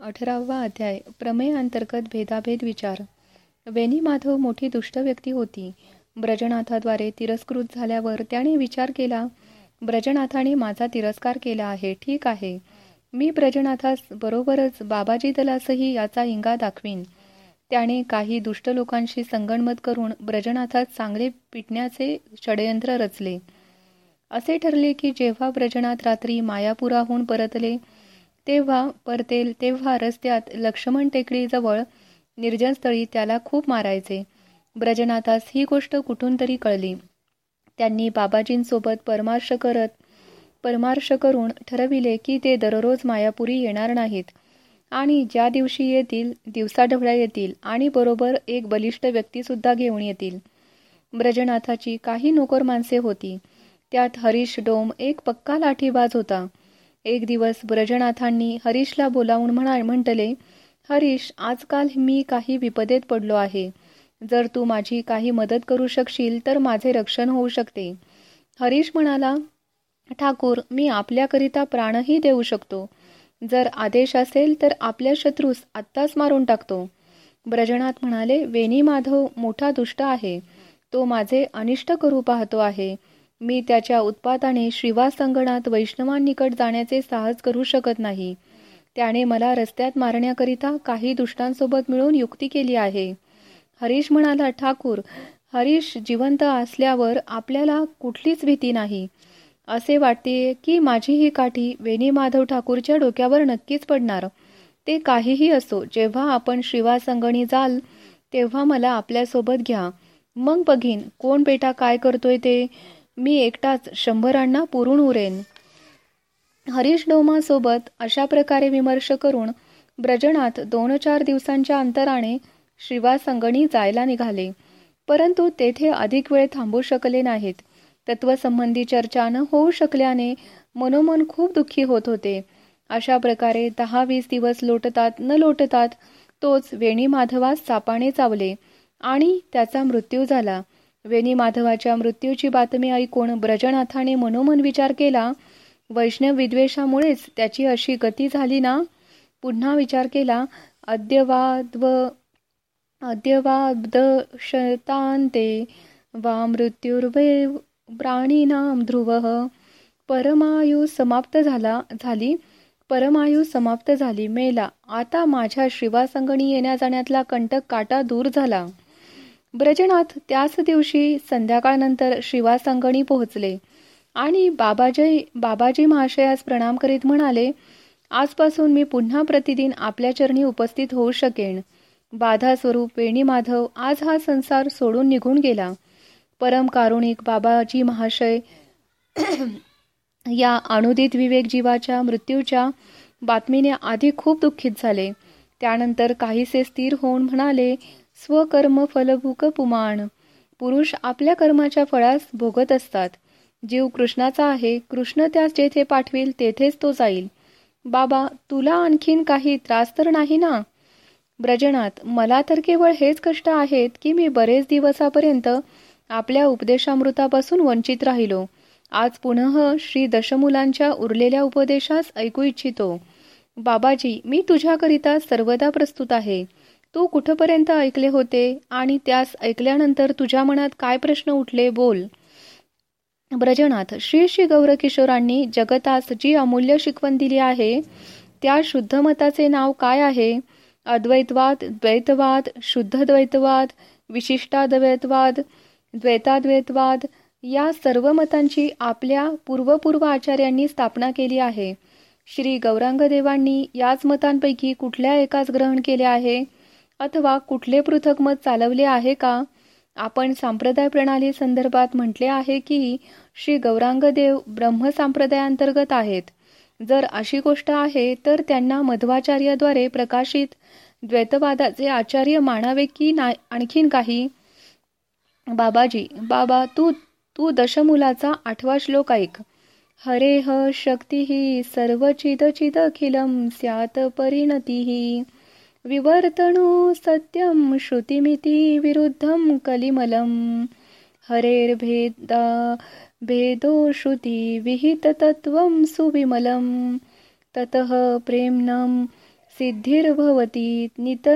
अठरावा अध्याय प्रमेय अंतर्गत भेदाभेद विचार. वेणी माधव मोठी दुष्ट व्यक्ती होती. ब्रजनाथाद्वारे तिरस्कृत झाल्यावर त्याने विचार केला ब्रजनाथाने माझा तिरस्कार केला आहे ठीक आहे. मी ब्रजनाथास बरोबरच बाबाजी दलासही याचा इंगा दाखवीन. त्याने काही दुष्ट लोकांशी संगणमत करून ब्रजनाथास चांगले पिटण्याचे षडयंत्र रचले. असे ठरले की जेव्हा ब्रजनाथ रात्री मायापुराहून परतले तेव्हा परतेल तेव्हा रस्त्यात लक्ष्मण टेकडीजवळ निर्जनस्थळी त्याला खूप मारायचे. ब्रजनाथास ही गोष्ट कुठून तरी कळली. त्यांनी बाबाजींसोबत परमार्श करत परमार्श करून ठरविले की ते दररोज मायापुरी येणार नाहीत. आणि ज्या दिवशी येतील दिवसाढवळ्या येतील आणि बरोबर एक बलिष्ठ व्यक्तीसुद्धा घेऊन येतील. ब्रजनाथाची काही नोकर माणसे होती. त्यात हरीश डोम एक पक्का लाठीबाज होता. एक दिवस ब्रजनाथांनी हरीशला बोलावून म्हणा म्हटले हरीश आजकाल मी काही विपदेत पडलो आहे. जर तू माझी काही मदत करू शकशील तर माझे रक्षण होऊ शकते हरीश म्हणाला ठाकूर मी आपल्याकरिता प्राणही देऊ शकतो. जर आदेश असेल तर आपल्या शत्रूस आत्ताच मारून टाकतो ब्रजनाथ म्हणाले वेणी माधव मोठा दुष्ट आहे. तो माझे अनिष्ट करू पाहतो आहे. मी त्याच्या उत्पादाने श्रीवास संगणात वैष्णवांनिकट जाण्याचे साहस करू शकत नाही. त्याने मला रस्त्यात मारण्याकरिता काही दुष्टांसोबत मिळून युक्ती केली आहे. हरीश म्हणाला ठाकूर हरीश जिवंत असल्यावर आपल्याला कुठलीच भीती नाही. असे वाटते की माझी ही काठी वेणी माधव ठाकूरच्या डोक्यावर नक्कीच पडणार. ते काहीही असो जेव्हा आपण शिवासंगणी संगणी जाल तेव्हा मला आपल्यासोबत घ्या. मग बघीन कोण बेटा काय करतोय ते. मी एकटाच शंभरांना पुरून उरेन. हरीश डोमासोबत अशा प्रकारे विमर्श करून ब्रजनाथ दोन चार दिवसांच्या अंतराने शिवासंगणी संगणी जायला निघाले. परंतु तेथे अधिक वेळ थांबू शकले नाहीत. तत्वसंबंधी चर्चा न होऊ शकल्याने मनोमन खूप दुःखी होत होते. अशा प्रकारे दहा वीस दिवस लोटतात न लोटतात तोच वेणी माधवास सापाने चावले आणि त्याचा मृत्यू झाला. वेणी माधवाच्या मृत्यूची बातमी ऐकून ब्रजनाथाने मनोमन विचार केला वैष्णव विद्वेषामुळेच त्याची अशी गती झाली ना? पुन्हा विचार केला अद्यवाद्व अद्यवादशतांते वा मृत्युर्वे प्राणीनाम ध्रुव। परमायू समाप्त झाला झाली परमायू समाप्त झाली मेला आता माझ्या शिवासंगणी येण्या जाण्यातला कंटक काटा दूर झाला. ब्रजनाथ त्याच दिवशी संध्याकाळनंतर शिवासंगणी पोहोचले. आणि बाबाजी बाबाजी महाशयास प्रणाम करीत म्हणाले आजपासून मी पुन्हा प्रतिदिन आपल्या चरणी उपस्थित होऊ शकेन. बाधा स्वरूप वेणी माधव आज हा संसार सोडून निघून गेला. परम कारुणिक बाबाजी महाशय या अनुदित विवेक जीवाच्या मृत्यूच्या बातमीने आधी खूप दुःखित झाले. त्यानंतर काहीसे स्थिर होऊन म्हणाले स्वकर्म फलभूक पुमाण. पुरुष आपल्या कर्माच्या फळास भोगत असतात. जीव कृष्णाचा आहे कृष्ण त्यास जेथे पाठविल तेथेच तो जाईल. बाबा तुला आणखीन काही त्रास तर नाही ना? ब्रजनात मला तर केवळ हेच कष्ट आहेत की मी बरेच दिवसापर्यंत आपल्या उपदेशामृतापासून वंचित राहिलो. आज पुनः श्री दशमुलांच्या उरलेल्या उपदेशास ऐकू इच्छितो. बाबाजी मी तुझ्याकरिता सर्वदा प्रस्तुत आहे. तू कुठपर्यंत ऐकले होते आणि त्यास ऐकल्यानंतर तुझ्या मनात काय प्रश्न उठले बोल. ब्रजनाथ श्री श्री गौरकिशोरांनी जगतास जी अमूल्य शिकवण दिली आहे त्या शुद्ध मताचे नाव काय आहे? अद्वैतवाद द्वैतवाद शुद्ध द्वैतवाद विशिष्टाद्वैतवाद द्वैताद्वैतवाद या सर्व मतांची आपल्या पूर्वपूर्व आचार्यांनी स्थापना केली आहे. श्री गौरांगदेवांनी याच मतांपैकी कुठल्या एकाच ग्रहण केले आहे? अथवा कुठले पृथक मत चालवले आहे का? आपण सांप्रदाय प्रणाली संदर्भात म्हटले आहे की श्री गौरांगदेव ब्रह्मसंप्रदायांतर्गत आहेत. जर अशी गोष्ट आहे तर त्यांना मध्वाचार्याद्वारे प्रकाशित द्वैतवादाचे आचार्य मानावे की ना आणखीन काही? बाबाजी बाबा तू तू दशमुलाचा आठवा श्लोक ऐक. हरे ह शक्ती ही सर्व चिद चिद अखिलम स्यात परिणती. विवर्तनो सत्यम श्रुतिमिती विरुद्धम कलिमलम। हरेर्भेदा भेदो श्रुती विहित तत्वम सुविमलम। ततः प्रेम्णं सिद्धिर्भवती नित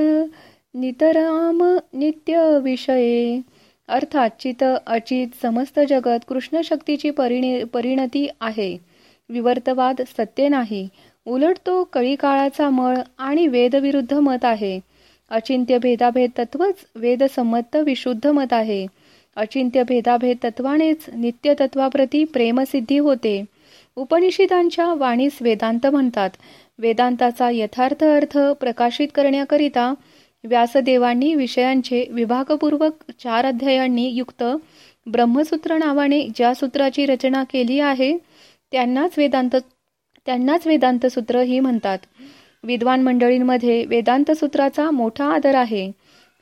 नितराम नित्य विषये अर्थात चित अचित समस्त जगत कृष्ण शक्तीची परिणती आहे। विवर्तवाद सत्य नाही। उलट तो कळी काळाचा मळ आणि वेदविरुद्ध मत आहे. अचिंत्य भेदाभेद तत्वच वेदसंमत विशुद्ध मत आहे. अचिंत्य भेदाभेद तत्वानेच नित्य तत्वाप्रती प्रेमसिद्धी होते. उपनिषदांच्या वाणीस वेदांत म्हणतात. वेदांताचा यथार्थ अर्थ प्रकाशित करण्याकरिता व्यासदेवांनी विषयांचे विभागपूर्वक चार अध्यायांनी युक्त ब्रह्मसूत्र नावाने ज्या सूत्राची रचना केली आहे त्यांनाच वेदांत त्यांनाच वेदांत सूत्र ही म्हणतात. विद्वान मंडळींमध्ये वेदांत सूत्राचा मोठा आदर आहे.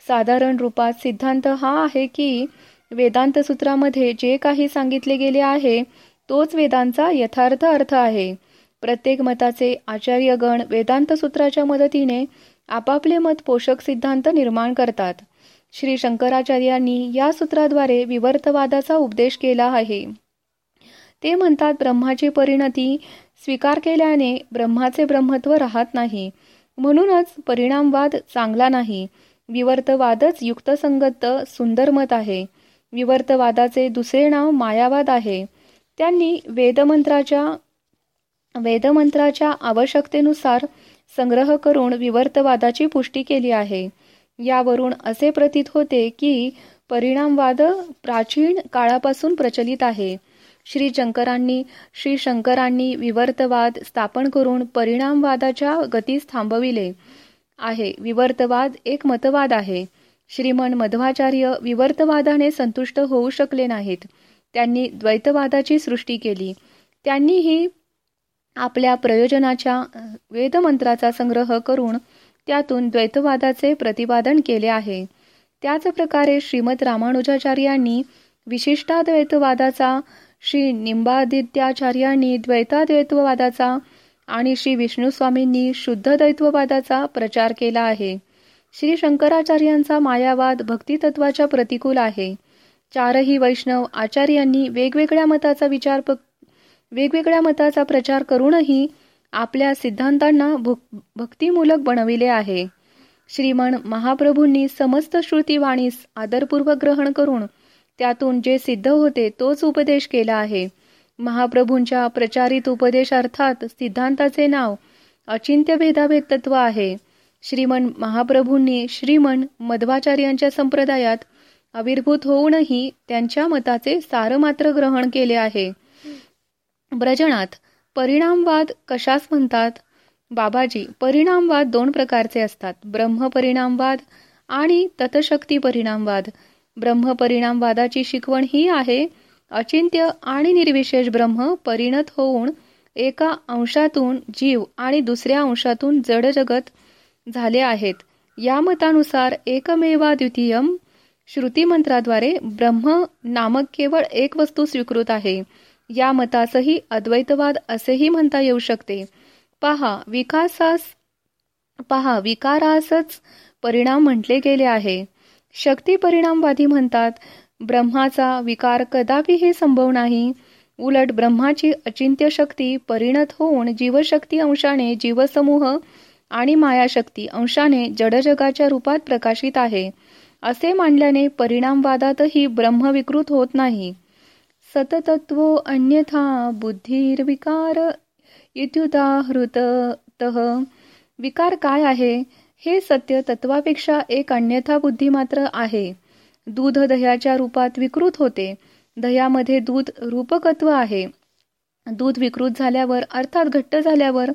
साधारण रूपात सिद्धांत हा आहे की वेदांत सूत्रामध्ये जे काही सांगितले गेले आहे तोच वेदांचा यथार्थ अर्थ आहे. प्रत्येक मताचे आचार्यगण वेदांत सूत्राच्या मदतीने आपापले मत पोषक सिद्धांत निर्माण करतात. श्री शंकराचार्यांनी या सूत्राद्वारे विवर्तवादाचा उपदेश केला आहे. ते म्हणतात ब्रह्माची परिणती स्वीकार केल्याने ब्रह्माचे ब्रह्मत्व राहत नाही. म्हणूनच परिणामवाद चांगला नाही. विवर्तवादच युक्तसंगत सुंदर मत आहे. विवर्तवादाचे दुसरे नाव मायावाद आहे. त्यांनी वेदमंत्राच्या वेदमंत्राच्या आवश्यकतेनुसार संग्रह करून विवर्तवादाची पुष्टी केली आहे. यावरून असे प्रतीत होते की परिणामवाद प्राचीन काळापासून प्रचलित आहे. श्री शंकरांनी श्री शंकरांनी विवर्तवाद स्थापन करून परिणामवादाच्या गतीस थांबविले आहे. विवर्तवाद एक मतवाद आहे. श्रीमन मध्वाचार्य विवर्तवादाने संतुष्ट होऊ शकले नाहीत. त्यांनी द्वैतवादाची सृष्टी केली. त्यांनीही आपल्या प्रयोजनाच्या वेदमंत्राचा संग्रह करून त्यातून द्वैतवादाचे प्रतिपादन केले आहे. त्याच प्रकारे श्रीमद रामानुजाचार्यांनी विशिष्टाद्वैतवादाचा श्री निंबादित्याचार्यांनी द्वैताद्वैतवादाचा आणि श्री विष्णू स्वामींनी शुद्ध द्वैतवादाचा प्रचार केला आहे. श्री शंकराचार्यांचा मायावाद भक्तितत्वाच्या प्रतिकूल आहे. चारही वैष्णव आचार्यांनी वेगवेगळ्या मताचा विचार वेगवेगळ्या मताचा प्रचार करूनही आपल्या सिद्धांतांना भक्तिमूलक बनविले आहे. श्रीमण महाप्रभूंनी समस्त श्रुतीवाणीस आदरपूर्वक ग्रहण करून त्यातून जे सिद्ध होते तोच उपदेश केला आहे. महाप्रभूंच्या प्रचारित उपदेश अर्थात सिद्धांताचे नाव अचिंत्य भेदाभेद तत्व आहे. श्रीमन महाप्रभूंनी श्रीमन मध्वाचार्यांच्या संप्रदायात आविर्भूत होऊनही त्यांच्या मताचे सार मात्र ग्रहण केले आहे. ब्रजनात परिणामवाद कशास म्हणतात? बाबाजी परिणामवाद दोन प्रकारचे असतात. ब्रह्म परिणामवाद आणि ततशक्ती परिणामवाद. ब्रह्म परिणामवादाची शिकवण ही आहे. अचिंत्य आणि निर्विशेष ब्रह्म परिणत होऊन एका अंशातून जीव आणि दुसऱ्या अंशातून जड जगत झाले आहेत. या मतानुसार एकमेवा द्वितीयम श्रुती मंत्राद्वारे ब्रह्म नामक केवळ एक वस्तू स्वीकृत आहे. या मतासही अद्वैतवाद असेही म्हणता येऊ शकते. पहा विकासास पहा विकारासच परिणाम म्हटले गेले आहे. शक्ती परिणामवादी म्हणतात ब्रह्माचा विकार कदापिही संभव नाही. उलट ब्रह्माची अचिंत्य शक्ती परिणत होऊन जीवशक्ती अंशाने जीवसमूह आणि मायाशक्ती अंशाने जडजगाच्या रूपात प्रकाशित आहे. असे मांडल्याने परिणामवादातही ब्रह्मविकृत होत नाही. सततत्व अन्यथा बुद्धिर्विकार इत्युदाहृत विकार काय आहे? हे सत्य तत्वापेक्षा एक अन्यथा बुद्धी मात्र आहे. दूध दह्याच्या रूपात विकृत होते. दह्यामध्ये दूध रूपकत्व आहे. दूध विकृत झाल्यावर अर्थात घट्ट झाल्यावर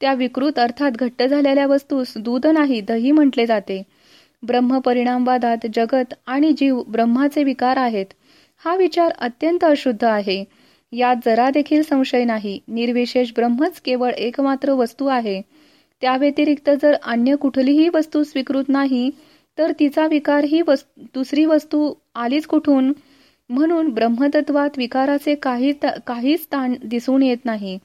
त्या विकृत अर्थात घट्ट झालेल्या वस्तूस दूध नाही दही म्हटले जाते. ब्रह्म परिणामवादात जगत आणि जीव ब्रह्माचे विकार आहेत. हा विचार अत्यंत अशुद्ध आहे. यात जरा देखील संशय नाही. निर्विशेष ब्रह्मच केवळ एकमात्र वस्तू आहे. त्या व्यतिरिक्त जर अन्य कुठलीही वस्तू स्वीकृत नाही तर तिचा विकार ही दुसरी वस्तू आलीच कुठून? म्हणून ब्रह्मतत्वात विकाराचे काही काहीच स्थान दिसून येत नाही.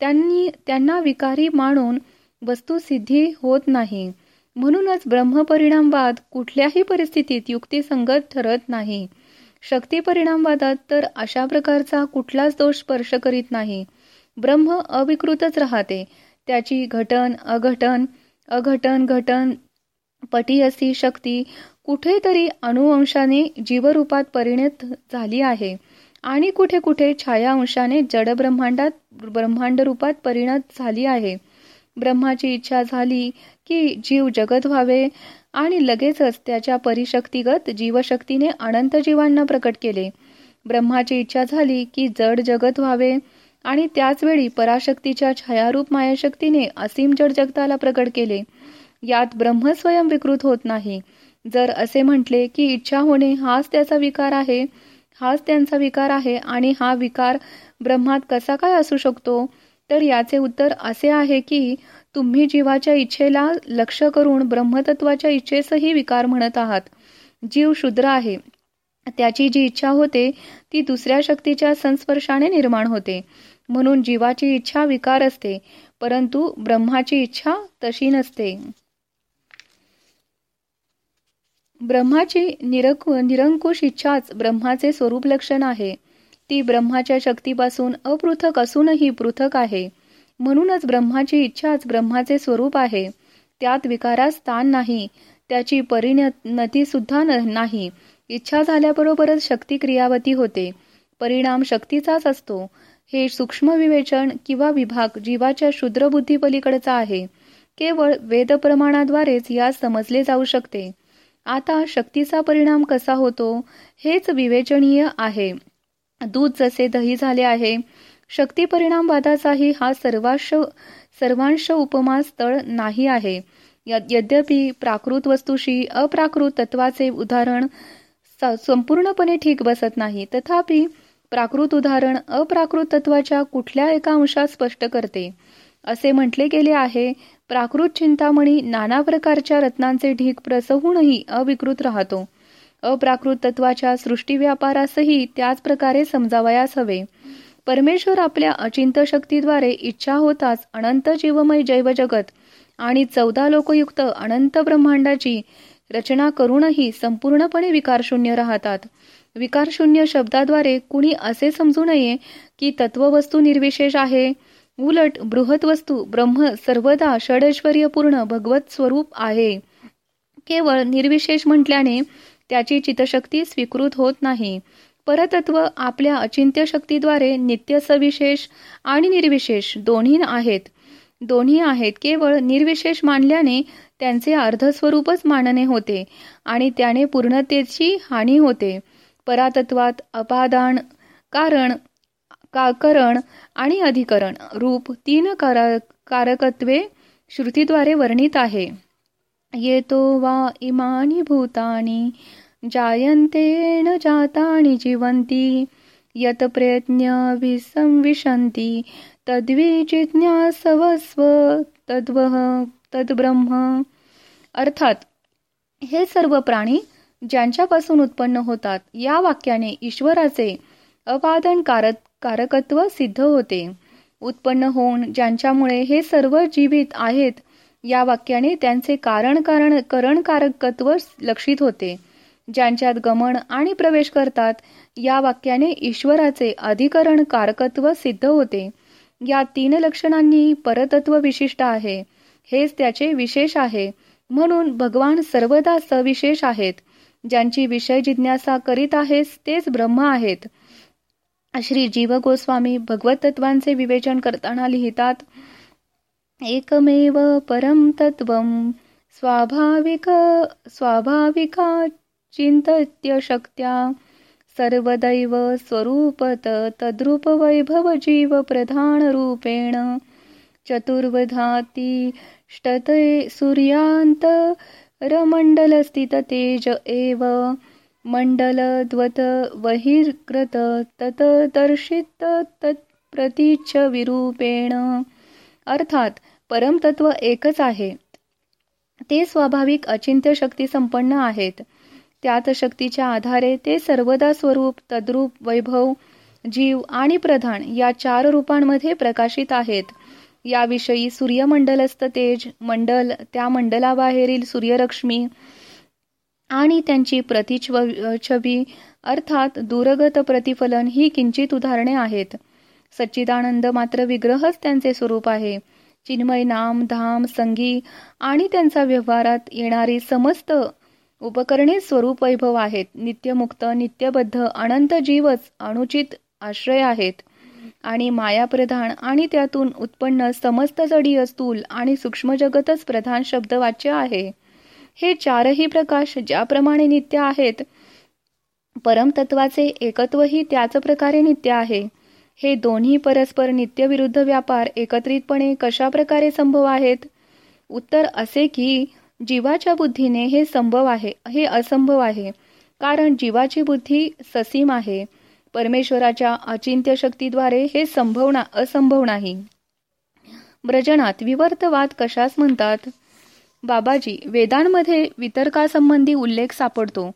त्यांनी त्यांना विकारी मानून वस्तू सिद्धी होत नाही. म्हणूनच ब्रह्मपरिणामवाद कुठल्याही परिस्थितीत युक्तिसंगत ठरत नाही. शक्ती परिणामवादात तर अशा प्रकारचा कुठलाच दोष स्पर्श करीत नाही. ब्रह्म अविकृतच राहते. त्याची घटन अघटन अघटन घटन पटी शक्ती कुठेतरी अणुवंशाने जीवरूपात परिणत झाली आहे आणि कुठे कुठे छाया अंशाने जड ब्रह्मांडात ब्रह्मांड रूपात परिणत झाली आहे. ब्रह्माची इच्छा झाली की जीव जगत व्हावे आणि लगेचच त्याच्या परिशक्तीगत जीवशक्तीने अनंत जीवांना प्रकट केले. ब्रह्माची इच्छा झाली की जड जगत व्हावे आणि त्याचवेळी पराशक्तीच्या छायारूप मायाशक्तीने असीम जड जगताला प्रकट केले. यात ब्रह्म स्वयं विकृत होत नाही. जर असे म्हटले की इच्छा होणे हाच त्याचा विकार आहे हाच त्यांचा विकार आहे आणि हा विकार ब्रह्मात कसा काय असू शकतो? तर याचे उत्तर असे आहे की तुम्ही जीवाच्या इच्छेला लक्ष करून ब्रह्मतत्वाच्या इच्छेसही विकार म्हणत आहात. जीव शुद्र आहे. त्याची जी इच्छा होते ती दुसऱ्या शक्तीच्या संस्पर्शाने निर्माण होते. म्हणून जीवाची इच्छा विकार असते परंतु ब्रह्माची इच्छा तशी नसते. ब्रह्माची निरकु निरंकुश इच्छाच ब्रह्माचे स्वरूप लक्षण आहे. ती ब्रह्माच्या शक्तीपासून अपृथक असूनही पृथक आहे. म्हणूनच ब्रह्माची इच्छाच ब्रह्माचे स्वरूप आहे. त्यात विकारास स्थान नाही त्याची परिणती सुद्धा नाही. इच्छा झाल्याबरोबरच शक्ती क्रियावती होते. परिणाम शक्तीचाच असतो. हे सूक्ष्म विवेचन किंवा विभाग जीवाच्या शूद्र बुद्धी पलीकडचा आहे. केवळ वेद प्रमाणाद्वारेच यास समजले जाऊ शकते. आता शक्तीचा परिणाम कसा होतो हेच विवेचनीय आहे. दूध जसे दही झाले आहे शक्ती परिणामवादाचाही हा सर्वांश सर्वांश उपमा स्थळ नाही आहे. यद्यपि प्राकृत वस्तूशी अप्राकृत तत्वाचे उदाहरण संपूर्णपणे ठीक बसत नाही तथापि प्राकृत उदाहरण अप्राकृत तत्वाच्या कुठल्या एका अंशात स्पष्ट करते? असे म्हटले गेले आहे प्राकृत चिंतामणी नाना प्रकारच्या रत्नांचे ढीक प्रसहूनही अविकृत राहतो. अप्राकृत तत्वाच्या सृष्टी व्यापारासही त्याच प्रकारे समजावयास हवे. परमेश्वर आपल्या अचिंत शक्तीद्वारे इच्छा होताच अनंत जीवमय जैव जगत आणि चौदा लोकयुक्त अनंत ब्रह्मांडाची रचना करूनही संपूर्णपणे विकारशून्य राहतात. विकारशून्य शब्दाद्वारे कुणी असे समजू नये की तत्ववस्तू निर्विशेष आहे. उलट बृहत वस्तू ब्रह्म सर्वदा षडैश्वर्यपूर्ण भगवत स्वरूप आहे. केवळ निर्विशेष म्हटल्याने त्याची चितशक्ती स्वीकृत होत नाही. परतत्व आपल्या अचिंत्य शक्तीद्वारे नित्य सविशेष आणि निर्विशेष दोन्ही आहेत. दोन्ही आहेत केवळ निर्विशेष मानल्याने त्यांचे अर्धस्वरूपच मानणे होते आणि त्याने पूर्णतेची हानी होते. परातत्वात अपादान कारण काकरण आणि अधिकरण रूप तीन कारकत्वे श्रुतीद्वारे वर्णित आहे. येतो वा इमानी भूतानी जायन्ते न जातानि जीवन्ति यत प्रयत्न विसंविशन्ति तद्विजिज्ञासवस्व तद्वह तद्ब्रह्म। अर्थात हे सर्व प्राणी ज्यांच्यापासून उत्पन्न होतात या वाक्याने ईश्वराचे अपादन कारक कारकत्व सिद्ध होते. उत्पन्न होऊन ज्यांच्यामुळे हे सर्व जीवित आहेत या वाक्याने त्यांचे कारण कारण करणकारकत्व लक्षित होते. ज्यांच्यात गमन आणि प्रवेश करतात या वाक्याने ईश्वराचे अधिकरण कारकत्व सिद्ध होते. या तीन लक्षणांनी परतत्व विशिष्ट आहे. हेच त्याचे विशेष आहे. म्हणून भगवान सर्वदा सविशेष आहेत. ज्यांची विषय जिज्ञासा करीत आहेस तेच ब्रह्म आहेत. श्री जीव गोस्वामी भगवत तत्वांचे विवेचन करताना लिहितात एकमेव परम तत्व स्वाभाविक स्वाभाविका चिंतत्य शक्त्या सर्वदैव स्वरूपत तद्रूप वैभव जीव प्रधान रूपेण चतुर्वधाती ष्टते सूर्यांत रमंडल स्थित तेज एव मंडलद्वत बहिर्कृत तत दर्शित तत्प्रतीच विरूपेण. अर्थात परमतत्व एकच आहे. ते स्वाभाविक अचिंत्य शक्ती संपन्न आहेत. त्यात शक्तीच्या आधारे ते सर्वदा स्वरूप तद्रूप वैभव जीव आणि प्रधान या चार रूपांमध्ये प्रकाशित आहेत. याविषयी सूर्यमंडलस्थ तेज मंडल त्या मंडलाबाहेरील सूर्यरश्मी आणि त्यांची प्रतिछवी अर्थात दूरगत प्रतिफलन ही किंचित उदाहरणे आहेत. सच्चिदानंद मात्र विग्रहच त्यांचे स्वरूप आहे. चिन्मय नाम धाम संगी आणि त्यांचा व्यवहारात येणारी समस्त उपकरणे स्वरूप वैभव आहेत. नित्यमुक्त नित्यबद्ध अनंत जीवच अनुचित आश्रय आहेत. आणि मायाप्रधान आणि त्यातून उत्पन्न समस्त जडीय स्थूल आणि सूक्ष्म जगतच प्रधान शब्द वाच्य आहे. हे चारही प्रकाश ज्याप्रमाणे नित्य आहेत परमतत्वाचे एकत्वही त्याच प्रकारे नित्य आहे. हे दोन्ही परस्पर नित्यविरुद्ध व्यापार एकत्रितपणे कशा प्रकारे संभव आहेत? उत्तर असे की जीवाच्या बुद्धीने हे संभव आहे हे असंभव आहे कारण जीवाची बुद्धी ससीम आहे. परमेश्वराच्या अचिंत्य शक्तीद्वारे हे संभवना असंभव नाही. ब्रजनात विवर्तवाद कशास म्हणतात? बाबाजी वेदांमध्ये वितर्कासंबंधी उल्लेख सापडतो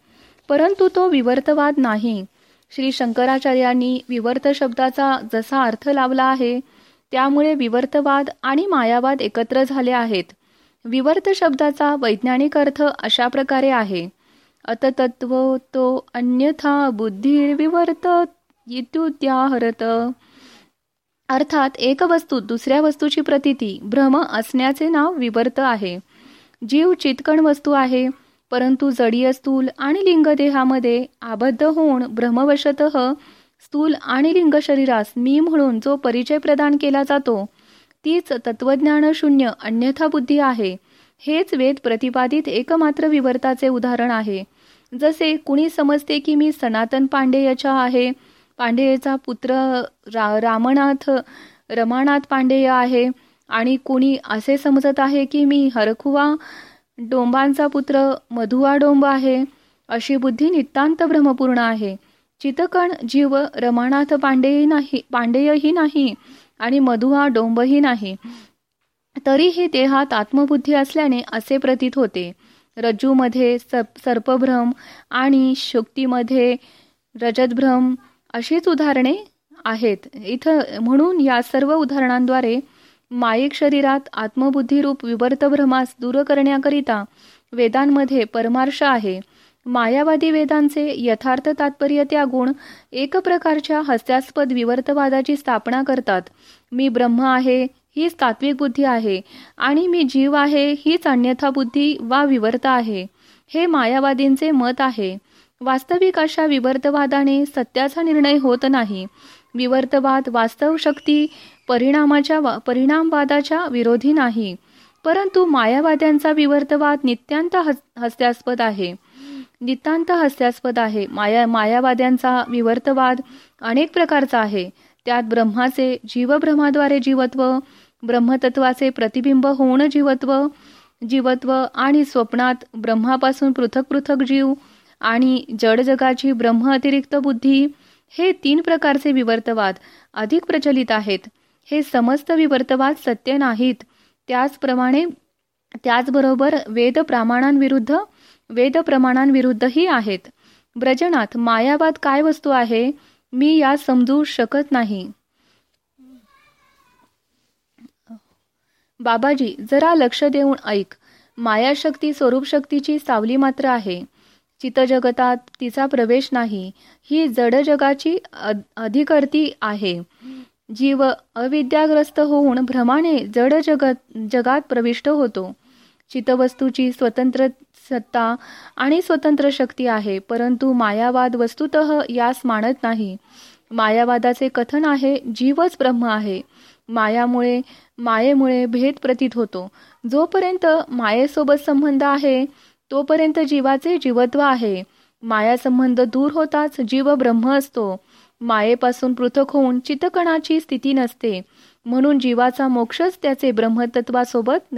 परंतु तो विवर्तवाद नाही. श्री शंकराचार्यांनी विवर्त शब्दाचा जसा अर्थ लावला आहे त्यामुळे विवर्तवाद आणि मायावाद एकत्र झाले आहेत. विवर्त शब्दाचा वैज्ञानिक अर्थ अशा प्रकारे आहे. अततत्व तो अन्यथा बुद्धिर्विवर्त इत्युद्याहरत अर्थात एक वस्तू दुसऱ्या वस्तूची प्रतिती भ्रम असण्याचे नाव विवर्त आहे. जीव चितकण वस्तू आहे परंतु जडीय स्थूल आणि लिंगदेहामध्ये आबद्ध होऊन भ्रमवशत स्थूल आणि लिंग शरीरास मी म्हणून जो परिचय प्रदान केला जातो तीच तत्वज्ञान शून्य अन्यथा बुद्धी आहे. हेच वेद प्रतिपादित एकमात्र विवर्ताचे उदाहरण आहे. जसे कुणी समजते की मी सनातन पांडेयच्या आहे पांडेयचा पुत्र रा रामनाथ रमानाथ पांडेय आहे आणि कुणी असे समजत आहे की मी हरखुवा डोंबांचा पुत्र मधुवा डोंब आहे अशी बुद्धी नितांत भ्रमपूर्ण आहे. चितकण जीव रमानाथ पांडेय नाही पांडेयही नाही आणि मधुहा डोंबही नाही. तरीही देहात आत्मबुद्धी असल्याने असे प्रतीत होते. रज्जूमध्ये सर्पभ्रम आणि शुक्तीमध्ये रजतभ्रम अशीच उदाहरणे आहेत. इथं म्हणून या सर्व उदाहरणांद्वारे मायिक शरीरात आत्मबुद्धीरूप विवर्तभ्रमास दूर करण्याकरिता वेदांमध्ये परमार्श आहे. मायावादी वेदांचे यथार्थ तात्पर्य त्या गुण एक प्रकारच्या हास्यास्पद विवर्तवादाची स्थापना करतात. मी ब्रह्म आहे हीच तात्विक बुद्धी आहे. आणि मी जीव आहे हीच अन्यथा बुद्धी वा विवर्त आहे. हे मायावादींचे मत आहे. वास्तविक अशा विवर्तवादाने सत्याचा निर्णय होत नाही. विवर्तवाद वास्तव शक्ती परिणामाच्या परिणामवादाच्या विरोधी नाही. परंतु मायावाद्यांचा विवर्तवाद नित्यांत हास्यास्पद आहे. नितांत हास्यास्पद आहे. माया मायावाद्यांचा विवर्तवाद अनेक प्रकारचा आहे. त्यात ब्रह्माचे जीवभ्रमाद्वारे जीवत्व ब्रह्मतत्वाचे प्रतिबिंब होऊन जीवत्व जीवत्व आणि स्वप्नात ब्रह्मापासून पृथक पृथक जीव आणि जड जगाची ब्रह्म अतिरिक्त बुद्धी हे तीन प्रकारचे विवर्तवाद अधिक प्रचलित आहेत. हे समस्त विवर्तवाद सत्य नाहीत. त्याचप्रमाणे त्याचबरोबर वेद प्रमाणांविरुद्ध वेद प्रमाणांविरुद्धही आहेत. ब्रजनात मायावाद काय वस्तू आहे? मी या समजू शकत नाही. बाबाजी जरा लक्ष देऊन ऐक. मायाशक्ती स्वरूप शक्तीची सावली मात्र आहे. चितजगतात तिचा प्रवेश नाही. ही जड जगाची अधिकर्ती आहे. जीव अविद्याग्रस्त होऊन भ्रमाने जड जगत जगात प्रविष्ट होतो. चितवस्तूची स्वतंत्र सत्ता आणि स्वतंत्र शक्ती आहे परंतु मायावाद वस्तुत यास मानत नाही. मायावादाचे कथन आहे जीवच ब्रह्म आहे. मायामुळे मायेमुळे भेद प्रतीत होतो. जोपर्यंत मायेसोबत संबंध आहे तोपर्यंत जीवाचे जीवत्व आहे. माया संबंध दूर होताच जीव ब्रह्म असतो. मायेपासून पृथक होऊन चितकणाची स्थिती नसते. म्हणून जीवाचा मोक्षच त्याचे ब्रह्मतत्वासोबत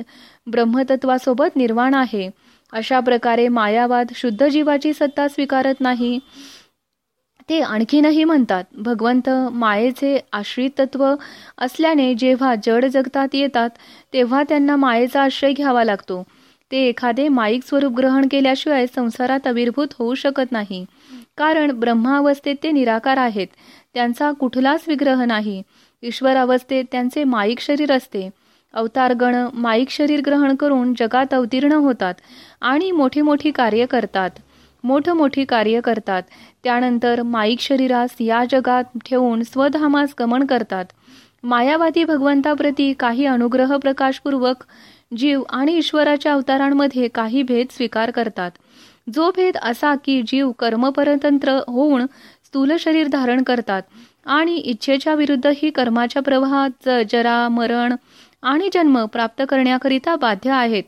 ब्रह्मतत्वासोबत निर्वाण आहे. अशा प्रकारे मायावाद शुद्ध जीवाची सत्ता स्वीकारत नाही. ते आणखीनही म्हणतात भगवंत मायेचे आश्रितत्व असल्याने जेव्हा जड जगतात येतात तेव्हा त्यांना मायेचा आश्रय घ्यावा लागतो. ते एखादे माईक स्वरूप ग्रहण केल्याशिवाय संसारात अविर्भूत होऊ शकत नाही. कारण ब्रह्मावस्थेत ते निराकार आहेत. त्यांचा कुठलाच विग्रह नाही. ईश्वर अवस्थेत त्यांचे माईक शरीर असते. अवतारगण माईक शरीर ग्रहण करून जगात अवतीर्ण होतात आणि मोठी मोठी कार्य करतात. मोठी कार्य करतात. त्यानंतर माईक शरीरास या जगात ठेवून स्वधामास गमन करतात. मायावादी भगवंताप्रती काही अनुग्रह प्रकाशपूर्वक जीव आणि ईश्वराच्या अवतारांमध्ये काही भेद स्वीकार करतात. जो भेद असा की जीव कर्मपरतंत्र होऊन स्थूल शरीर धारण करतात आणि इच्छेच्या विरुद्ध ही कर्माच्या प्रवाहात जरा मरण आणि जन्म प्राप्त करण्याकरिता बाध्य आहेत.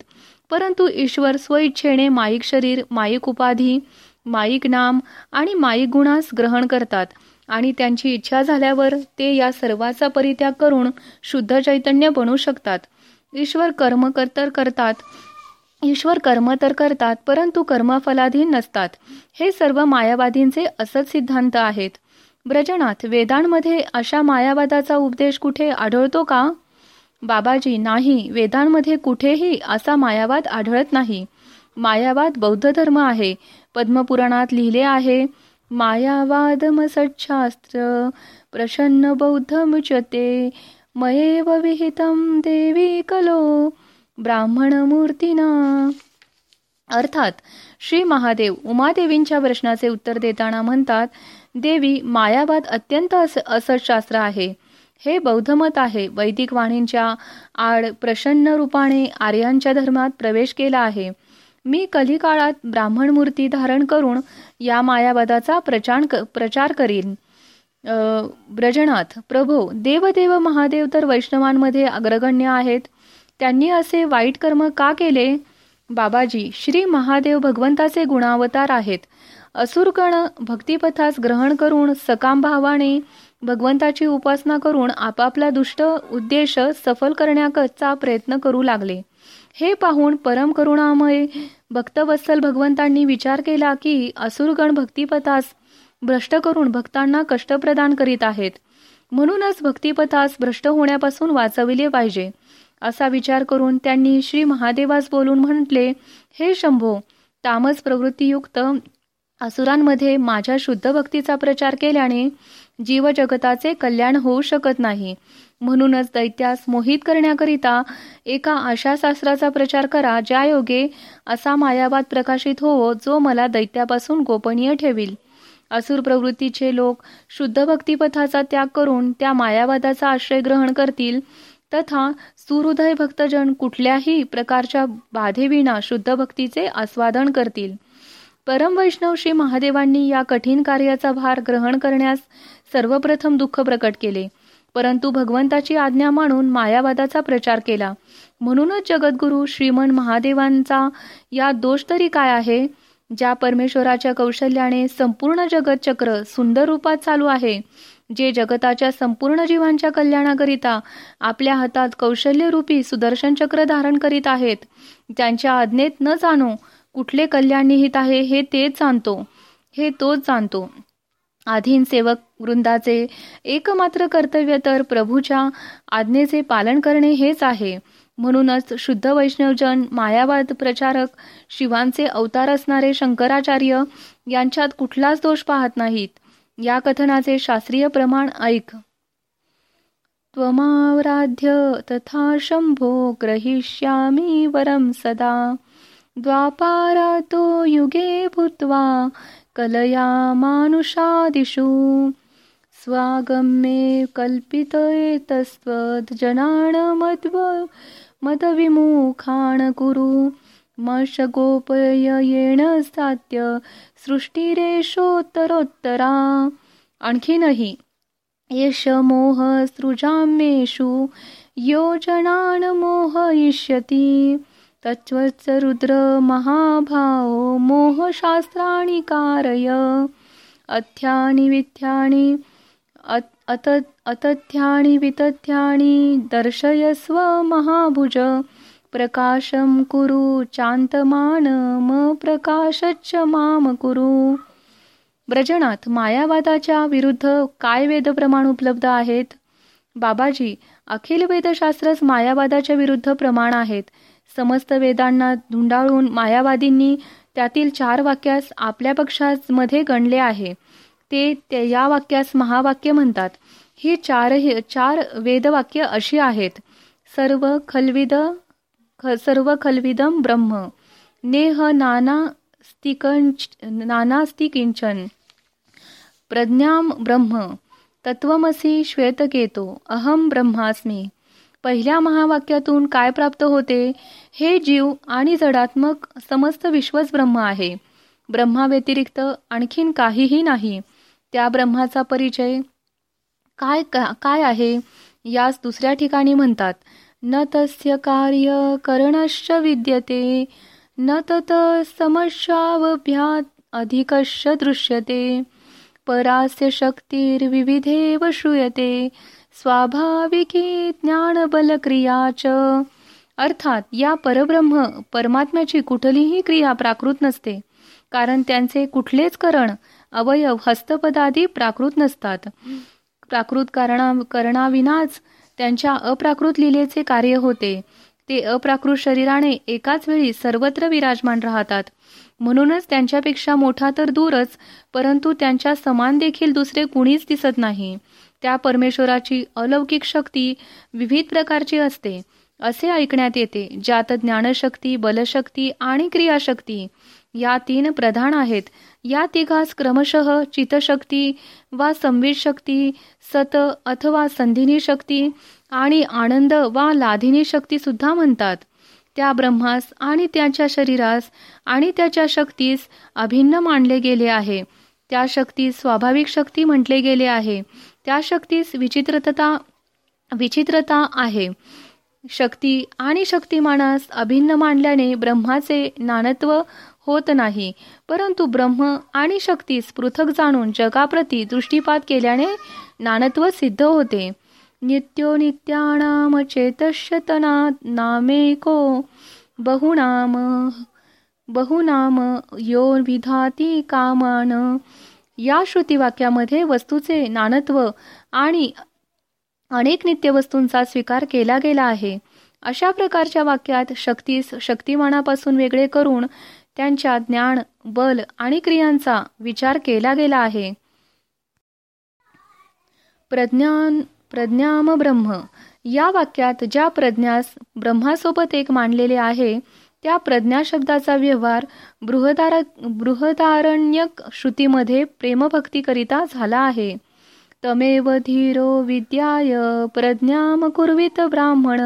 परंतु ईश्वर स्वइच्छेने माईक शरीर माईक उपाधी माईक नाम आणि माईक गुणास ग्रहण करतात. आणि त्यांची इच्छा झाल्यावर ते या सर्वाचा परित्याग करून शुद्ध चैतन्य बनू शकतात. ईश्वर कर्म कर्तर करतात. ईश्वर कर्म तर करतात परंतु कर्मफलाधीन नसतात. हे सर्व मायावादींचे असत सिद्धांत आहेत. ब्रजनाथ वेदांमध्ये अशा मायावादाचा उपदेश कुठे आढळतो का? बाबाजी नाही वेदांमध्ये कुठेही असा मायावाद आढळत नाही. मायावाद बौद्ध धर्म आहे. पद्मपुराणात लिहिले आहे मायावादम सच्छास्त्र प्रसन्न बौद्ध मुचते मयेव विहितम देवी कलो ब्राह्मण मूर्तीना अर्थात श्री महादेव उमादेवींच्या प्रश्नाचे उत्तर देताना म्हणतात देवी मायावाद अत्यंत असं शास्त्र आहे. हे बौद्धमत आहे. वैदिक वाणींच्या आड प्रसन्न रूपाने आर्यांच्या धर्मात प्रवेश केला आहे. मी कलिकाळात ब्राह्मण मूर्ती धारण करून या मायावादाचा प्रचार प्रचार करीन. ब्रजनाथ प्रभो देवदेव महादेव तर वैष्णवांमध्ये अग्रगण्य आहेत. त्यांनी असे वाईट कर्म का केले? बाबाजी श्री महादेव भगवंताचे गुणावतार आहेत. असुरकण भक्तिपथास ग्रहण करून सकाम भावाने भगवंताची उपासना करून आपापला दुष्ट उद्देश सफल करण्याचा प्रयत्न करू लागले. हे पाहून परम करुणामय भक्तवत्सल भगवंतांनी विचार केला की असुरगण भक्तिपथास भ्रष्ट करून भक्तांना कष्ट प्रदान करीत आहेत. म्हणूनच भक्तिपथास भ्रष्ट होण्यापासून वाचविले पाहिजे. असा विचार करून त्यांनी श्री महादेवास बोलून म्हटले हे शंभो तामस प्रवृत्तीयुक्त असुरांमध्ये माझ्या शुद्ध भक्तीचा प्रचार केल्याने जीवजगताचे कल्याण होऊ शकत नाही. म्हणूनच दैत्यास मोहित करण्याकरिता एका अशा शास्त्राचा प्रचार करा ज्या योगे असा मायावाद प्रकाशित होवो जो मला दैत्यापासून गोपनीय ठेवील. असुर प्रवृत्तीचे लोक शुद्ध भक्तिपथाचा त्याग करून त्या मायावादाचा आश्रय ग्रहण करतील. तथा सुहृदय भक्तजन कुठल्याही प्रकारच्या बाधेविना शुद्ध भक्तीचे आस्वादन करतील. परम वैष्णव श्री महादेवांनी या कठीण कार्याचा भार ग्रहण करण्यास सर्वप्रथम दुःख प्रकट केले. परंतु भगवंताची आज्ञा मानून मायावादाचा प्रचार केला. म्हणूनच जगद्गुरु श्रीमन महादेवांचा या दोष तरी काय आहे? ज्या परमेश्वराच्या कौशल्याने संपूर्ण जगत चक्र सुंदर रूपात चालू आहे जे जगताच्या संपूर्ण जीवांच्या कल्याणाकरिता आपल्या हातात कौशल्यरूपी सुदर्शन चक्र धारण करीत आहेत. त्यांच्या आज्ञेत न जाणो कुठले कल्याण निहित आहे हे तेच जाणतो. हे तोच जाणतो. आधीन सेवक वृंदाचे एकमात्र कर्तव्य तर प्रभूच्या आज्ञेचे पालन करणे हेच आहे. म्हणूनच शुद्ध वैष्णवजन मायावाद प्रचारक शिवांचे अवतार असणारे शंकराचार्य यांच्यात कुठलाच दोष पाहत नाहीत. या कथनाचे शास्त्रीय प्रमाण ऐक. त्वमावराध्य तथा शंभो ग्रहिष्यामी वरम सदा. द्वापारातो युगे भूत्वा कलया मानुषादिषु स्वागम्ये कल्पितस्त्वज्जनान् मद्व मदविमुखान् कुरु। मशगोपयेण सात्य सृष्टिरेषोत्तरोत्तरा आणखीनही यश मोह सृजाम्येषु योजनान् मोहयिष्यति। तत्त्वच रुद्र महाभाव मोहशास्त्राणि कारय अथ्यानि विथ्यानि अत अतथ्यानि वितथ्यानि दर्शयस्व महाभुज। प्रकाशं कुरु चांतमान म प्रकाशच माम कुरु। ब्रजनाथ मायावादाच्या विरुद्ध काय वेद प्रमाण उपलब्ध आहेत? बाबाजी अखिल वेदशास्त्रच मायावादाच्या विरुद्ध प्रमाण आहेत. समस्त वेदांना धुंडाळून मायावादींनी त्यातील चार वाक्यास आपल्या पक्षामध्ये गणले आहे. ते या वाक्यास महावाक्य म्हणतात. ही चारही चार वेदवाक्य अशी आहेत. सर्व खलविद सर्व खलविदम ब्रह्म. नेह नाना नानास्तिकिंचन प्रज्ञाम ब्रह्म. तत्वमसी श्वेतकेतो. अहम ब्रह्मास्मी. पहिल्या महावाक्यातून काय प्राप्त होते? हे जीव आणि जडात्मक समस्त विश्वच ब्रह्म आहे. ब्रह्माव्यतिरिक्त आणखीन काहीही नाही. त्या ब्रह्माचा परिचय काय काय आहे? यास दुसऱ्या ठिकाणी म्हणतात. न तस्य कार्य करणश्च विद्यते न तत समस्यावभ्यात अधिकश्च दृश्यते परास्य शक्तीर्विविधेव श्रूयते स्वाभाविकी क्रियाच अर्थात या परब्रह्म परमात्म्याची कुठलीही क्रिया प्राकृत नसते कारण त्यांचे कुठलेच करण अवयव हस्तपदादी प्राकृत नसतात. प्राकृत कारणा करणाविनाच त्यांच्या अप्राकृत लिलेचे कार्य होते. ते अप्राकृत शरीराने एकाच वेळी सर्वत्र विराजमान राहतात. म्हणूनच त्यांच्यापेक्षा मोठा तर दूरच परंतु त्यांच्या समान देखील दुसरे कुणीच दिसत नाही. त्या परमेश्वराची अलौकिक शक्ती विविध प्रकारची असते असे ऐकण्यात येते ज्यात ज्ञानशक्ती बलशक्ती आणि क्रियाशक्ती या तीन प्रधान आहेत. या तिघास क्रमशः चितशक्ती वा संवित शक्ती सत अथवा संधिनी शक्ती आणि आनंद वा लाधिनी शक्ती सुद्धा म्हणतात. त्या ब्रह्मास आणि त्याच्या शरीरास आणि त्याच्या शक्तीस अभिन्न मानले गेले आहे. त्या शक्तीस स्वाभाविक शक्ती म्हटले गेले आहे. त्या शक्तीस विचित्रता विचित्रता आहे. शक्ती आणि शक्तिमानास अभिन्न मानल्याने ब्रह्माचे नानत्व होत नाही परंतु ब्रह्म आणि शक्तीस पृथक जाणून जगाप्रती दृष्टीपात केल्याने नानत्व सिद्ध होते. नित्यो नित्यानाम चेतशतना नामेको बहुनाम बहुनाम यो विधाती कामान या श्रुतीवाक्यामध्ये वस्तूचे नानत्व आणि अनेक नित्यवस्तूंचा स्वीकार केला गेला आहे. अशा प्रकारच्या वाक्यात शक्तीस शक्तिमानापासून वेगळे करून त्यांच्या ज्ञान बल आणि क्रियांचा विचार केला गेला आहे. प्रज्ञान प्रज्ञाम ब्रह्म. या वाक्यात ज्या प्रज्ञास ब्रह्मासोबत एक मानलेले आहे त्या प्रज्ञा शब्दाचा व्यवहार बृहदार बृहदारण्यक श्रुतीमध्ये प्रेमभक्तीकरिता झाला आहे. तमेव धीरो विद्याय प्रज्ञाम कुर्वित ब्राह्मण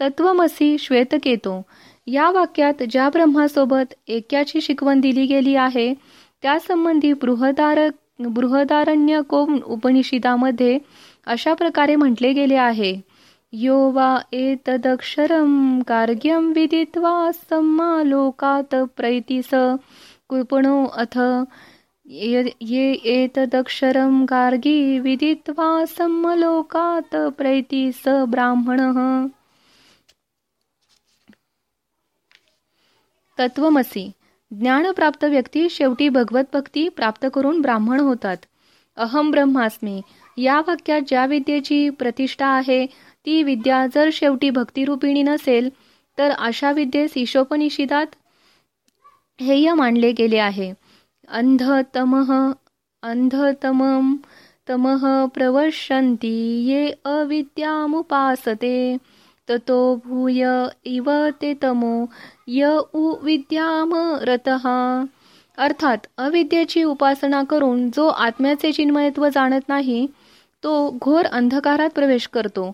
तत्वमसी श्वेतकेतो. या वाक्यात ज्या ब्रह्मासोबत एक्याची शिकवण दिली गेली आहे त्यासंबंधी बृहदार बृहदारण्यकोम उपनिषदामध्ये अशा प्रकारे म्हटले गेले आहे. यो वा एतदक्षरम कार्ग्यम विदित्वा लोकात प्रैतिस। कृपणो अथ ये एतदक्षरम गार्गी विदित्वा सम्मलोकात प्रैतिस ब्राह्मण। तत्वमसी ज्ञानप्राप्त व्यक्ती शेवटी भगवत भक्ती प्राप्त करून ब्राह्मण होतात। अहम ब्रह्मास्मी या वाक्यात ज्या विद्येची प्रतिष्ठा आहे ती विद्या जर शेवटी भक्तिरूपिणी नसेल तर अशा विद्येस ईशोपनिषिदात हेय मानले गेले आहे. अंधतम अंधतम तमः प्रवशंती ये अविद्यामुपासते। ततो भूय इव ते तमो य उ विद्याम रतहा अर्थात अविद्येची उपासना करून जो आत्म्याचे चिन्मयत्व जाणत नाही तो घोर अंधकारात प्रवेश करतो.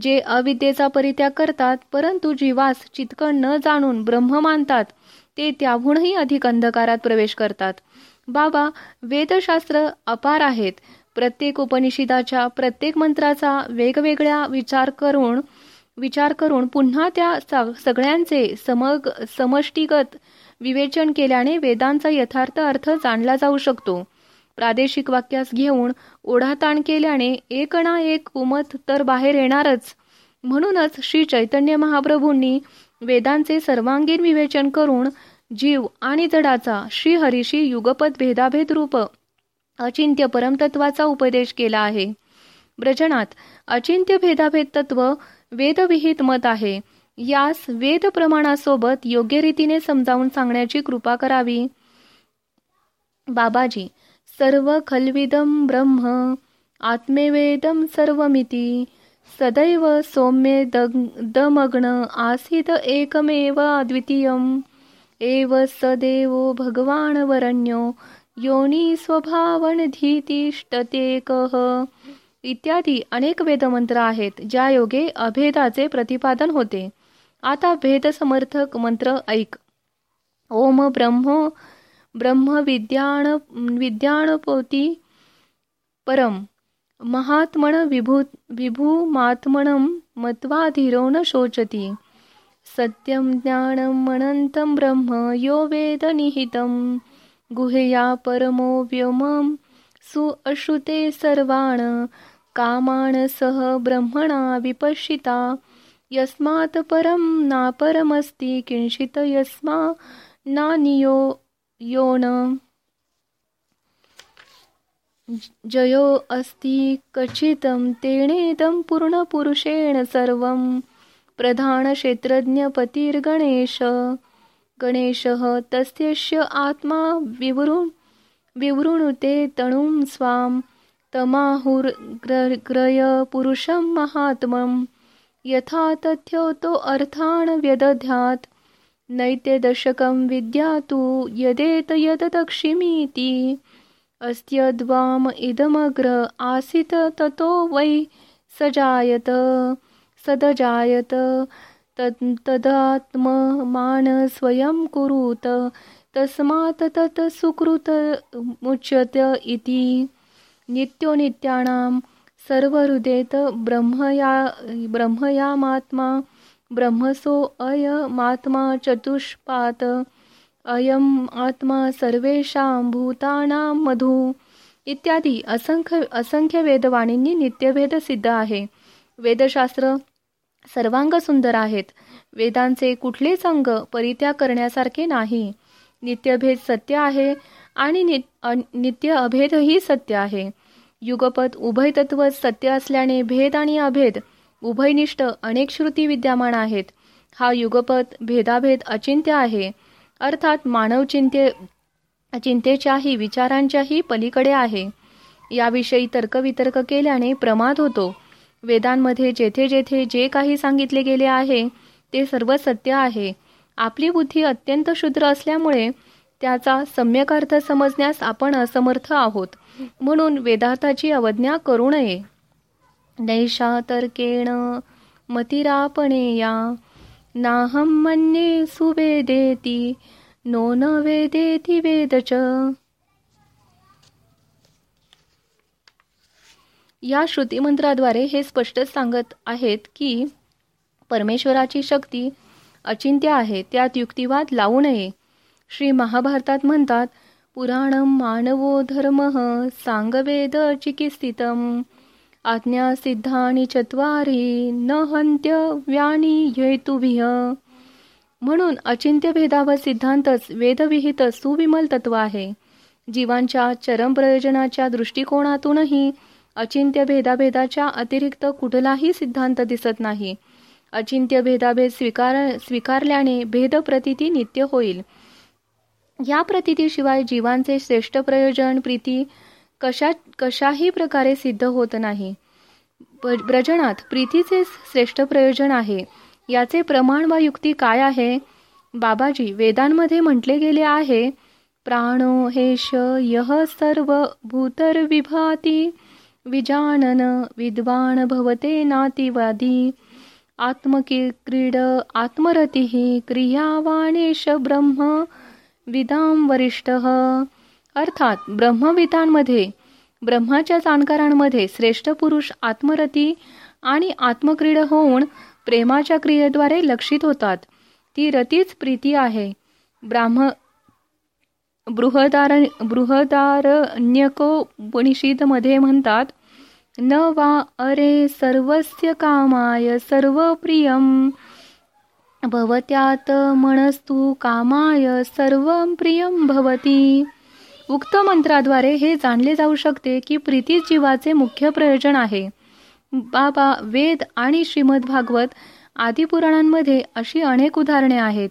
जे अविद्येचा परित्याग करतात परंतु जीवास चितकण न जाणून ब्रह्म मानतात ते त्याहूनही अधिक अंधकारात प्रवेश करतात. बाबा वेदशास्त्र अपार आहेत. प्रत्येक उपनिषदाच्या प्रत्येक मंत्राचा वेगवेगळ्या विचार करून विचार करून पुन्हा त्या सगळ्यांचे समग समष्टीगत विवेचन केल्याने वेदांचा यथार्थ अर्थ जाणला जाऊ शकतो. प्रादेशिक वाक्यास घेऊन ओढाताण केल्याने एक ना एक उमत तर बाहेर येणारच. म्हणूनच श्री चैतन्य महाप्रभूंनी वेदांचे सर्वांगीण विवेचन करून जीव आणि जडाचा श्रीहरीशी युगपत भेदाभेद रूप अचिंत्य परमतत्वाचा उपदेश केला आहे. ब्रजनात अचिंत्य भेदाभेद तत्व वेदविहित मत आहे. यास वेद प्रमाणासोबत योग्य रीतीने समजावून सांगण्याची कृपा करावी. बाबाजी सर्व खलविदम ब्रह्म आत्मेवेदम सर्वमिती सदैव सौम्ये दमग्न आसीत एकमेव अद्वितीयम एव सदेवो भगवान वरण्यो योनी स्वभावन कह इत्यादी अनेक वेदमंत्र आहेत ज्या योगे अभेदाचे प्रतिपादन होते. आता भेद समर्थक मंत्र ऐक. ओम ब्रह्म ब्रह्म विद्याण विद्याणपोती परम। महात्मन विभू विभूमात्मन मत्वाधीरो न शोचती। सत्यं ज्ञानमनन्तं ब्रह्म यो वेदनिहितं गुहेया परमो व्योमं सुअश्रुते सर्वाण। कामाण सह ब्रह्मणा विपश्यिता यस्मात् परं नापरमस्ति किंचित यस्मा नानियो योन। जयो अस्ति कचितं तेणेदं पूर्णपुरुषेण सर्वं। प्रधानक्षेत्रज्ञपतिर्गणेश। गणेशः तस्यस्य आत्मा विवृ विवृणुते तणुं स्वां। तमाहुर्ग्रय पुरुषं महात्मं। यथा तथ्योतो अर्थान् व्यदध्यात्। नैत्यदशकं विद्यातु यदेत यददक्षिमीति अस्त्यद्वाम इदमग्र आसीत ततो वै सजायत सदजायत तदात्ममान स्वयं कुरुत तस्मात् तत् सुकृत मुच्यत इति। नित्योनित्यानां सर्वहृदेत ब्रह्मया ब्रह्मयामात्मा ब्रह्मसो अयमात्मा चतुष्पात अयम आत्मा सर्वेषां भूतानां मधु इत्यादी असंख्य असंख्य वेदवाणींनी नित्यभेद सिद्ध आहे. वेदशास्त्र सर्वांग सुंदर आहेत. वेदांचे कुठलेच अंग परित्याग करण्यासारखे नाही. नित्यभेद सत्य आहे आणि नित्य अभेदही सत्य आहे. युगपत उभय तत्व सत्य असल्याने भेद आणि अभेद उभयनिष्ठ अनेक श्रुती विद्यमान आहेत. हा युगपत भेदाभेद अचिंत्य आहे. अर्थात मानव चिंते चिंतेच्याही विचारांच्याही पलीकडे आहे. याविषयी तर्कवितर्क केल्याने प्रमाद होतो. वेदांमध्ये जेथे जेथे जे काही सांगितले गेले आहे ते सर्व सत्य आहे. आपली बुद्धी अत्यंत शुद्र असल्यामुळे त्याचा सम्यक अर्थ समजण्यास आपण असमर्थ आहोत. म्हणून वेदार्थाची अवज्ञा करू नये. नैषा तर्केण मतिरापणेया नाहम मन्ये सुवेदेती नो न वेदेती वेदच या श्रुतिमंत्राद्वारे हे स्पष्ट सांगत आहेत की परमेश्वराची शक्ती अचिंत्य आहे त्यात युक्तिवाद लावू नये। श्री महाभारतात म्हणतात पुराण मानवो धर्म सांगवेद चिकित्सितम। आज्ञा सिद्धानी चत्वारी न हंत्य व्यानी येतुभिह म्हणून अचिंत्य भेदावर सिद्धांतच वेदविहित सुविमल तत्व आहे. जीवांच्या चरम प्रयोजनाच्या दृष्टिकोनातूनही अचिंत्य भेदाभेदाच्या अतिरिक्त कुठलाही सिद्धांत दिसत नाही. अचिंत्य भेदाभेद स्वीकार स्वीकारल्याने भेद प्रतिती नित्य होईल. या प्रतितीशिवाय जीवांचे श्रेष्ठ प्रयोजन प्रीती कशा कशाही प्रकारे सिद्ध होत नाही. ब्रजनात प्रीतीचे श्रेष्ठ प्रयोजन आहे. याचे प्रमाण वा युक्ती काय आहे? बाबाजी वेदांमध्ये म्हटले गेले आहे प्राणो हेश यह सर्व भूतर विभाती विजानन विद्वान भवते नातिवादी आत्मक्रीड आत्मरती क्रियावाणेश ब्रह्म विदाम वरिष्ठ। अर्थात ब्रह्मविधांमध्ये ब्रह्माच्या जाणकारांमध्ये श्रेष्ठ पुरुष आत्मरती आणि आत्मक्रीड होऊन प्रेमाच्या क्रियेद्वारे लक्षित होतात. ती रतीच प्रीती आहे. ब्राह्म बृहदार बृहदारण्यकोपनिषिदमध्ये म्हणतात न वा अरे सर्वस्य कामाय सर्व प्रियम भवत्यात मनस्तु कामाय सर्व प्रियम भवती. उक्त मंत्राद्वारे हे जाणले जाऊ शकते की प्रीती जीवाचे मुख्य प्रयोजन आहे. बाबा वेद आणि श्रीमद भागवत आदी पुराणांमध्ये अशी अनेक उदाहरणे आहेत.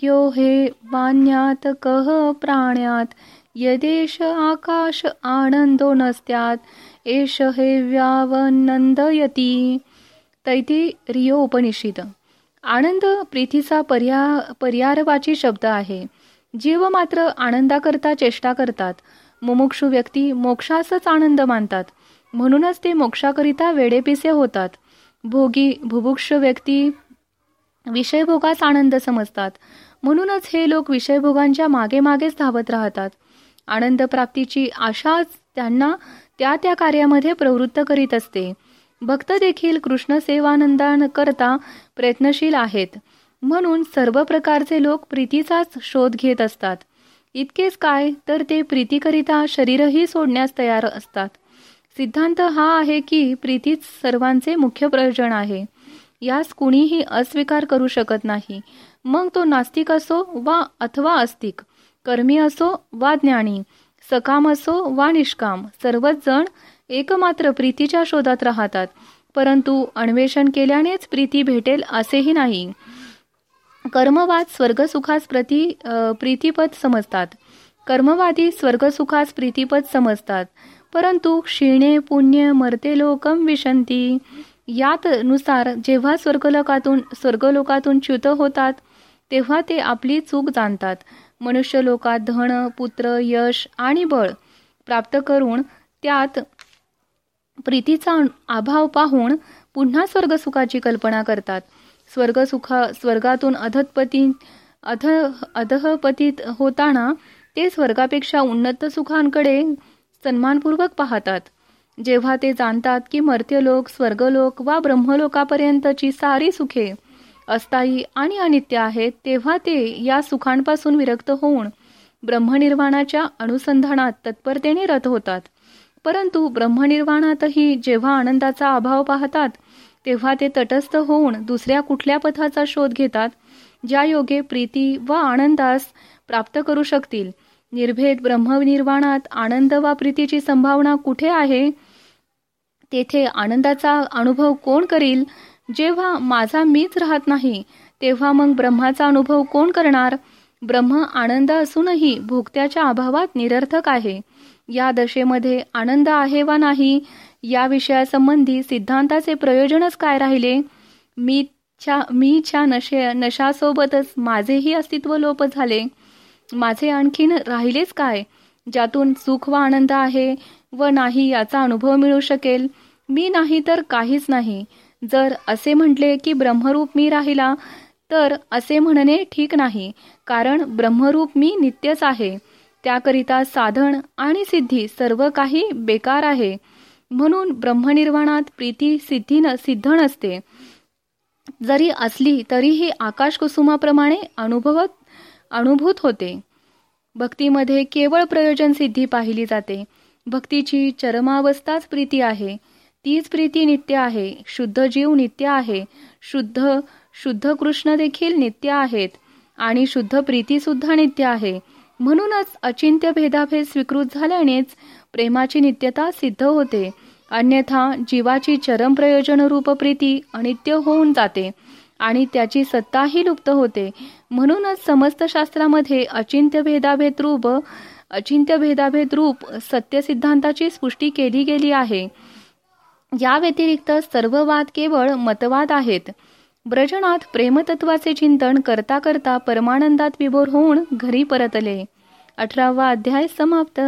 क्यो हे मान्यात कह प्राण्यात यदेश आकाश आनंदो नसत्यात एष हे व्यावनंदयती तैती रियो उपनिषित आनंद प्रीतीचा पर्या पर्यारवाची शब्द आहे. जीव मात्र आनंदाकरता चेष्टा करतात. मुमुक्षू व्यक्ती मोक्षासच आनंद मानतात. म्हणूनच ते मोक्षाकरिता वेडेपिसे होतात. भोगी भुभुक्ष व्यक्ती विषयभोगास आनंद समजतात. म्हणूनच हे लोक विषयभोगांच्या मागे मागेच धावत राहतात. आनंद प्राप्तीची आशाच त्यांना त्या त्या कार्यामध्ये प्रवृत्त करीत असते. भक्त देखील कृष्ण करता प्रयत्नशील आहेत. म्हणून सर्व प्रकारचे लोक प्रीतीचाच शोध घेत असतात. इतकेच काय तर ते प्रीतीकरिता शरीरही सोडण्यास तयार असतात. सिद्धांत हा आहे की प्रीतीच सर्वांचे मुख्य प्रयोजन आहे. यास कुणीही अस्वीकार करू शकत नाही. मग तो नास्तिक असो वा अथवा अस्तिक कर्मी असो वा ज्ञानी सकाम असो वा निष्काम सर्वच जण एकमात्र प्रीतीच्या शोधात राहतात. परंतु अन्वेषण केल्यानेच प्रीती भेटेल असेही नाही. कर्मवाद स्वर्गसुखास प्रती प्रीतीपद समजतात. कर्मवादी स्वर्गसुखास प्रीतीपद समजतात. परंतु क्षीणे पुण्य मरते लोकम विशंती. यात नुसार जेव्हा स्वर्गलोकातून स्वर्गलोकातून च्युत होतात तेव्हा ते आपली चूक जाणतात. मनुष्य लोकात धन पुत्र यश आणि बळ प्राप्त करून त्यात प्रीतीचा अभाव पाहून पुन्हा स्वर्गसुखाची कल्पना करतात. स्वर्गसुखा स्वर्गातून अधपती अध अधहपतीत होताना ते स्वर्गापेक्षा उन्नत सुखांकडे सन्मानपूर्वक पाहतात. जेव्हा ते जाणतात की मर्त्यलोक स्वर्गलोक वा ब्रह्मलोकापर्यंतची सारी सुखे अस्थायी आणि अनित्य आहेत तेव्हा ते या सुखांपासून विरक्त होऊन ब्रह्मनिर्वाणाच्या अनुसंधानात तत्परतेने रथ होतात. परंतु ब्रह्मनिर्वाणातही जेव्हा आनंदाचा अभाव पाहतात तेव्हा ते तटस्थ होऊन दुसऱ्या कुठल्या पथाचा शोध घेतात ज्या योगे प्रीती व आनंदास प्राप्त करू शकतील. निर्भेद ब्रह्मनिर्वाणात आनंद वा प्रीतीची संभावना कुठे आहे? तेथे आनंदाचा अनुभव कोण करील? जेव्हा माझा मीच राहत नाही तेव्हा मग ब्रह्माचा अनुभव कोण करणार? ब्रह्म आनंद असूनही भोगत्याच्या अभावात निरर्थक आहे. या दशेमध्ये आनंद आहे वा नाही या विषयासंबंधी सिद्धांताचे प्रयोजनच काय राहिले? मीच्या मीच्या नशे नशासोबतच माझेही अस्तित्व लोप झाले. माझे आणखीन राहिलेच काय? ज्यातून सुख व आनंद आहे व नाही याचा अनुभव मिळू शकेल. मी नाही तर काहीच नाही. जर असे म्हटले की ब्रह्मरूप मी राहिला तर असे म्हणणे ठीक नाही. कारण ब्रह्मरूप मी नित्यच आहे. त्याकरिता साधन आणि सिद्धी सर्व काही बेकार आहे. म्हणून ब्रह्मनिर्वाणात प्रीती सिद्धी न सिद्ध नसते जरी असली तरीही आकाश कुसुमाप्रमाणे अनुभवत अनुभूत होते. भक्तीमध्ये केवळ प्रयोजन सिद्धी पाहिली जाते. भक्तीची चरमावस्थाच प्रीती आहे. तीच प्रीती नित्य आहे. शुद्ध जीव नित्य आहे. शुद्ध शुद्ध कृष्ण देखील नित्य आहेत. आणि शुद्ध प्रीती सुद्धा नित्य आहे. म्हणूनच अचिंत्य भेदाभेद स्वीकृत झाल्यानेच प्रेमाची नित्यता सिद्ध होते. अन्यथा जीवाची चरम प्रयोजन रूप प्रीती अनित्य होऊन जाते आणि त्याची सत्ताही लुप्त होते. म्हणूनच समस्त शास्त्रामध्ये अचिंत्य भेदाभेद रूप अचिंत्य भेदाभेद रूप सत्य सिद्धांताची स्पुष्टी केली गेली आहे. या व्यतिरिक्त सर्व वाद केवळ मतवाद आहेत. ब्रजनात प्रेमतत्वाचे चिंतन करता करता परमानंदात विभोर होऊन घरी परतले. अठरावा अध्याय समाप्त.